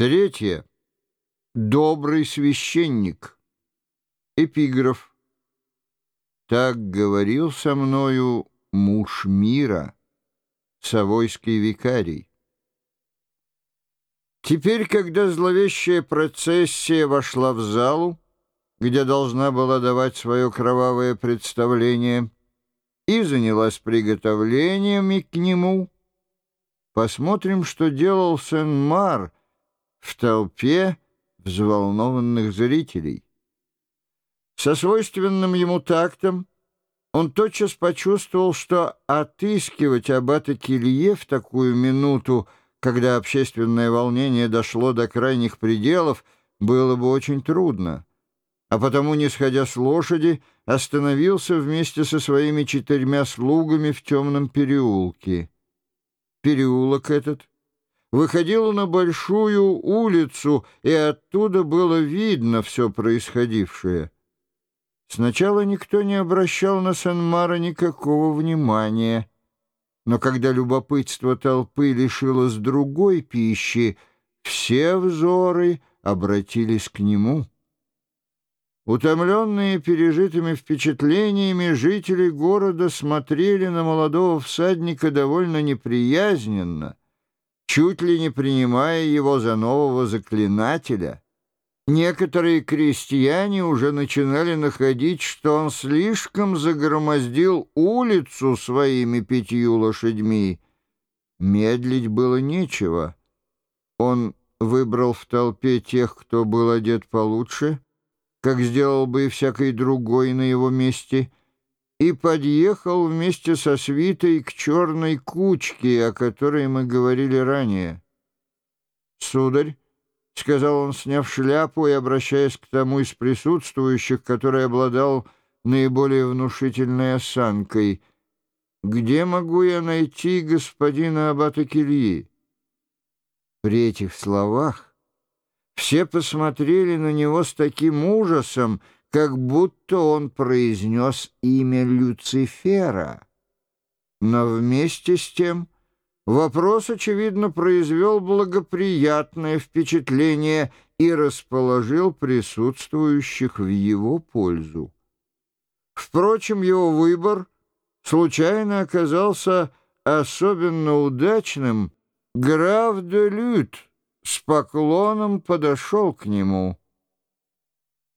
Третье. Добрый священник. Эпиграф. Так говорил со мною муж мира, Савойский викарий. Теперь, когда зловещая процессия вошла в залу, где должна была давать свое кровавое представление, и занялась приготовлениями к нему, посмотрим, что делал Сен-Мар в толпе взволнованных зрителей. Со свойственным ему тактом он тотчас почувствовал, что отыскивать аббата Килье в такую минуту, когда общественное волнение дошло до крайних пределов, было бы очень трудно а потому, не сходя с лошади, остановился вместе со своими четырьмя слугами в темном переулке. Переулок этот выходил на большую улицу, и оттуда было видно все происходившее. Сначала никто не обращал на Санмара никакого внимания, но когда любопытство толпы лишилось другой пищи, все взоры обратились к нему. Утомленные пережитыми впечатлениями, жители города смотрели на молодого всадника довольно неприязненно, чуть ли не принимая его за нового заклинателя. Некоторые крестьяне уже начинали находить, что он слишком загромоздил улицу своими пятью лошадьми. Медлить было нечего. Он выбрал в толпе тех, кто был одет получше — как сделал бы и всякий другой на его месте, и подъехал вместе со свитой к черной кучке, о которой мы говорили ранее. «Сударь», — сказал он, сняв шляпу и обращаясь к тому из присутствующих, который обладал наиболее внушительной осанкой, «где могу я найти господина Аббата Кельи?» При этих словах все посмотрели на него с таким ужасом, как будто он произнес имя Люцифера. Но вместе с тем вопрос, очевидно, произвел благоприятное впечатление и расположил присутствующих в его пользу. Впрочем, его выбор случайно оказался особенно удачным граф де Лют — с поклоном подошел к нему.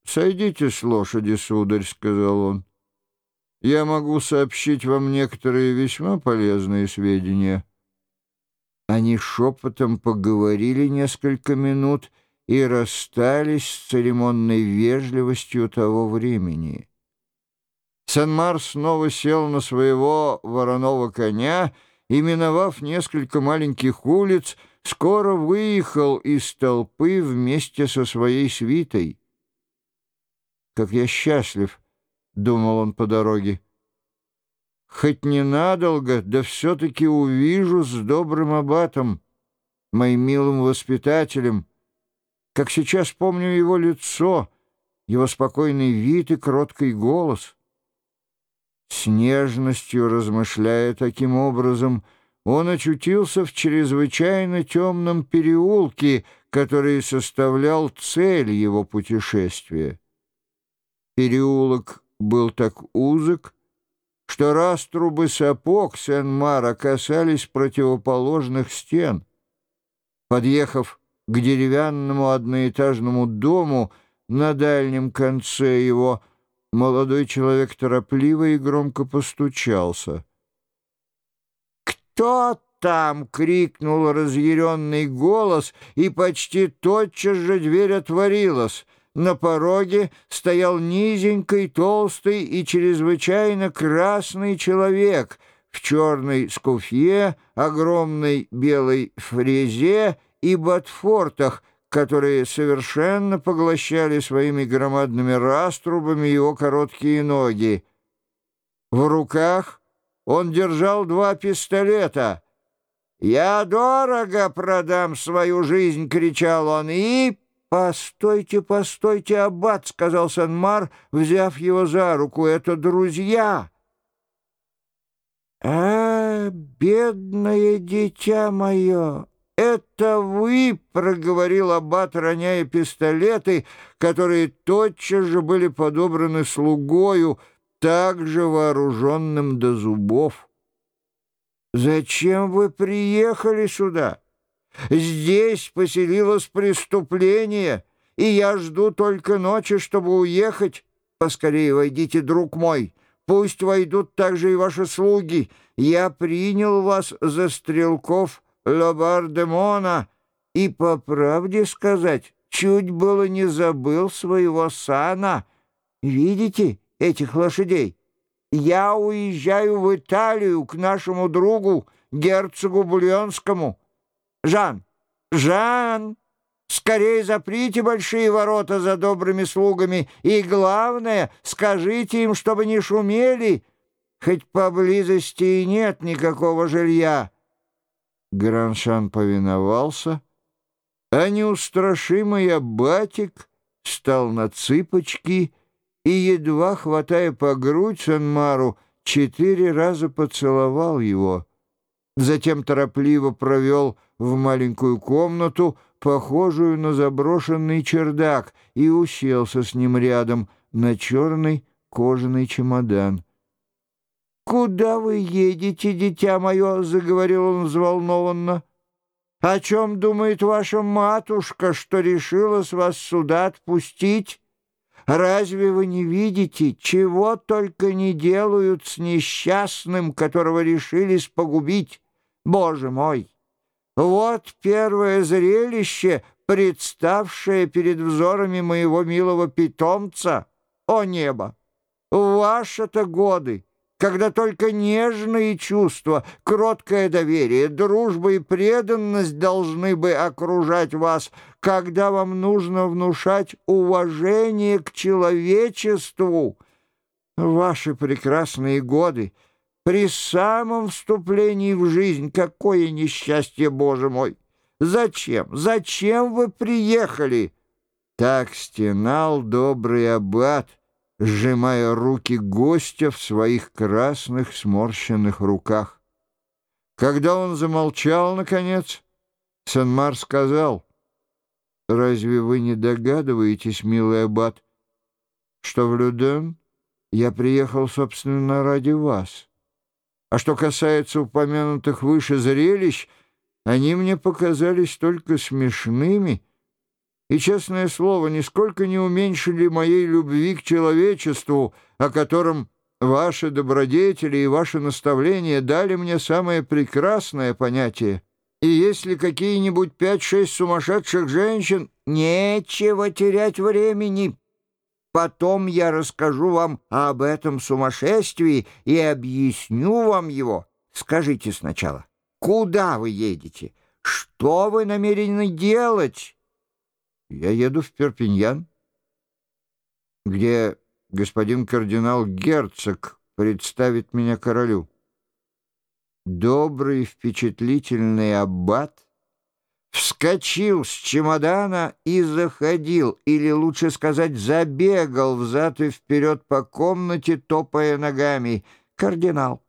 «Сойдите с лошади, сударь», — сказал он. «Я могу сообщить вам некоторые весьма полезные сведения». Они шепотом поговорили несколько минут и расстались с церемонной вежливостью того времени. Санмар снова сел на своего вороного коня и, миновав несколько маленьких улиц, скоро выехал из толпы вместе со своей свитой. «Как я счастлив!» — думал он по дороге. «Хоть ненадолго, да все-таки увижу с добрым аббатом, моим милым воспитателем, как сейчас помню его лицо, его спокойный вид и кроткий голос». С нежностью размышляя таким образом — он очутился в чрезвычайно темном переулке, который составлял цель его путешествия. Переулок был так узок, что раструбы сапог Сен-Мара касались противоположных стен. Подъехав к деревянному одноэтажному дому на дальнем конце его, молодой человек торопливо и громко постучался — «Кто там?» — крикнул разъяренный голос, и почти тотчас же дверь отворилась. На пороге стоял низенький, толстый и чрезвычайно красный человек в черной скуфье, огромной белой фрезе и ботфортах, которые совершенно поглощали своими громадными раструбами его короткие ноги. В руках он держал два пистолета. «Я дорого продам свою жизнь!» — кричал он. «И...» «Постойте, постойте, аббат!» — сказал Санмар, взяв его за руку. «Это друзья!» «А, бедное дитя мое!» это вы!» — проговорил аббат, роняя пистолеты, которые тотчас же были подобраны слугою, также вооруженным до зубов. «Зачем вы приехали сюда? Здесь поселилось преступление, и я жду только ночи, чтобы уехать. Поскорее войдите, друг мой, пусть войдут также и ваши слуги. Я принял вас за стрелков» Лобардемона, и, по правде сказать, чуть было не забыл своего сана. Видите этих лошадей? Я уезжаю в Италию к нашему другу, герцогу Бульонскому. Жан, Жан, скорее заприте большие ворота за добрыми слугами, и, главное, скажите им, чтобы не шумели, хоть поблизости и нет никакого жилья». Граншан повиновался, а неустрашимый аббатик стал на цыпочки и, едва хватая по грудь Санмару, четыре раза поцеловал его. Затем торопливо провел в маленькую комнату, похожую на заброшенный чердак, и уселся с ним рядом на черный кожаный чемодан. «Куда вы едете, дитя мое?» — заговорил он взволнованно. «О чем думает ваша матушка, что решилась вас сюда отпустить? Разве вы не видите, чего только не делают с несчастным, которого решились погубить? Боже мой! Вот первое зрелище, представшее перед взорами моего милого питомца. О небо! Ваши-то годы!» когда только нежные чувства, кроткое доверие, дружба и преданность должны бы окружать вас, когда вам нужно внушать уважение к человечеству. Ваши прекрасные годы при самом вступлении в жизнь, какое несчастье, Боже мой! Зачем? Зачем вы приехали?» Так стенал добрый аббат — сжимая руки гостя в своих красных сморщенных руках. Когда он замолчал, наконец, Санмар сказал, «Разве вы не догадываетесь, милый аббат, что в Люден я приехал, собственно, ради вас? А что касается упомянутых выше зрелищ, они мне показались только смешными» и, честное слово, нисколько не уменьшили моей любви к человечеству, о котором ваши добродетели и ваши наставления дали мне самое прекрасное понятие. И если какие-нибудь пять-шесть сумасшедших женщин, нечего терять времени. Потом я расскажу вам об этом сумасшествии и объясню вам его. Скажите сначала, куда вы едете? Что вы намерены делать?» Я еду в Перпиньян, где господин кардинал Герцог представит меня королю. Добрый, впечатлительный аббат вскочил с чемодана и заходил, или, лучше сказать, забегал взад и вперед по комнате, топая ногами. «Кардинал!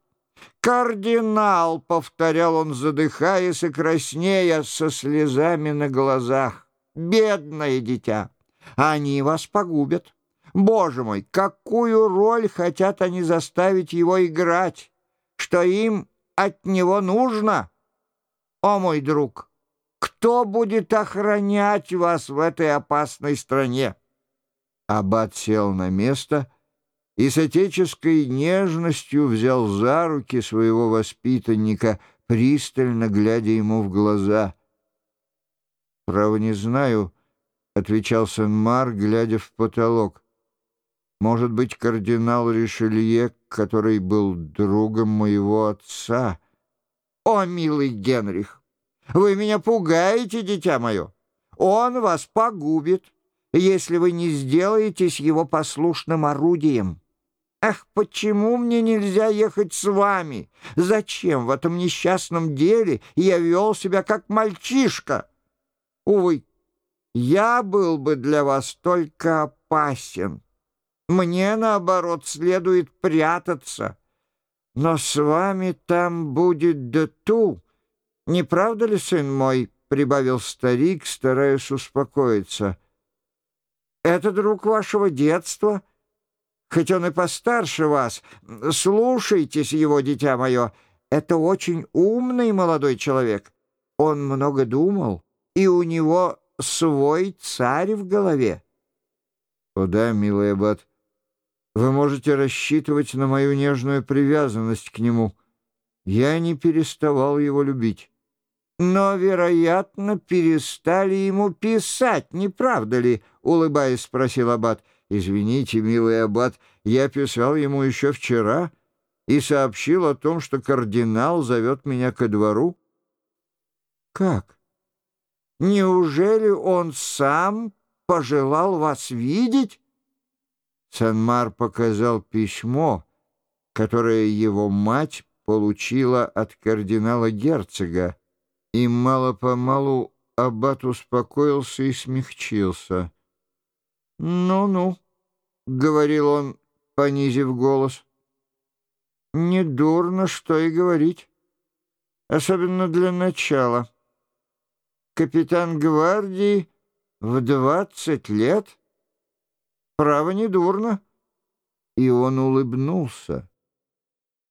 Кардинал!» — повторял он, задыхаясь и краснея, со слезами на глазах бедное дитя. Они вас погубят. Боже мой, какую роль хотят они заставить его играть? Что им от него нужно? О, мой друг, кто будет охранять вас в этой опасной стране? Аббат сел на место и с отеческой нежностью взял за руки своего воспитанника, пристально глядя ему в глаза — «Право не знаю», — отвечал Сен-Мар, глядя в потолок. «Может быть, кардинал Ришелье, который был другом моего отца?» «О, милый Генрих, вы меня пугаете, дитя мое! Он вас погубит, если вы не сделаетесь его послушным орудием». «Ах, почему мне нельзя ехать с вами? Зачем в этом несчастном деле я вел себя как мальчишка?» Увы, я был бы для вас только опасен. Мне, наоборот, следует прятаться. Но с вами там будет Дету. Не правда ли, сын мой?» прибавил старик, стараясь успокоиться. «Это друг вашего детства, хоть он и постарше вас. Слушайтесь его, дитя мое. Это очень умный молодой человек. Он много думал, и у него свой царь в голове». «О да, милый аббат, вы можете рассчитывать на мою нежную привязанность к нему. Я не переставал его любить». «Но, вероятно, перестали ему писать, не правда ли?» — улыбаясь, спросил Аббат. «Извините, милый Аббат, я писал ему еще вчера и сообщил о том, что кардинал зовет меня ко двору». «Как? Неужели он сам пожелал вас видеть?» Санмар показал письмо, которое его мать получила от кардинала-герцога. И мало-помалу аббат успокоился и смягчился. «Ну-ну», — говорил он, понизив голос, — «недурно, что и говорить, особенно для начала. Капитан гвардии в двадцать лет? Право, недурно». И он улыбнулся.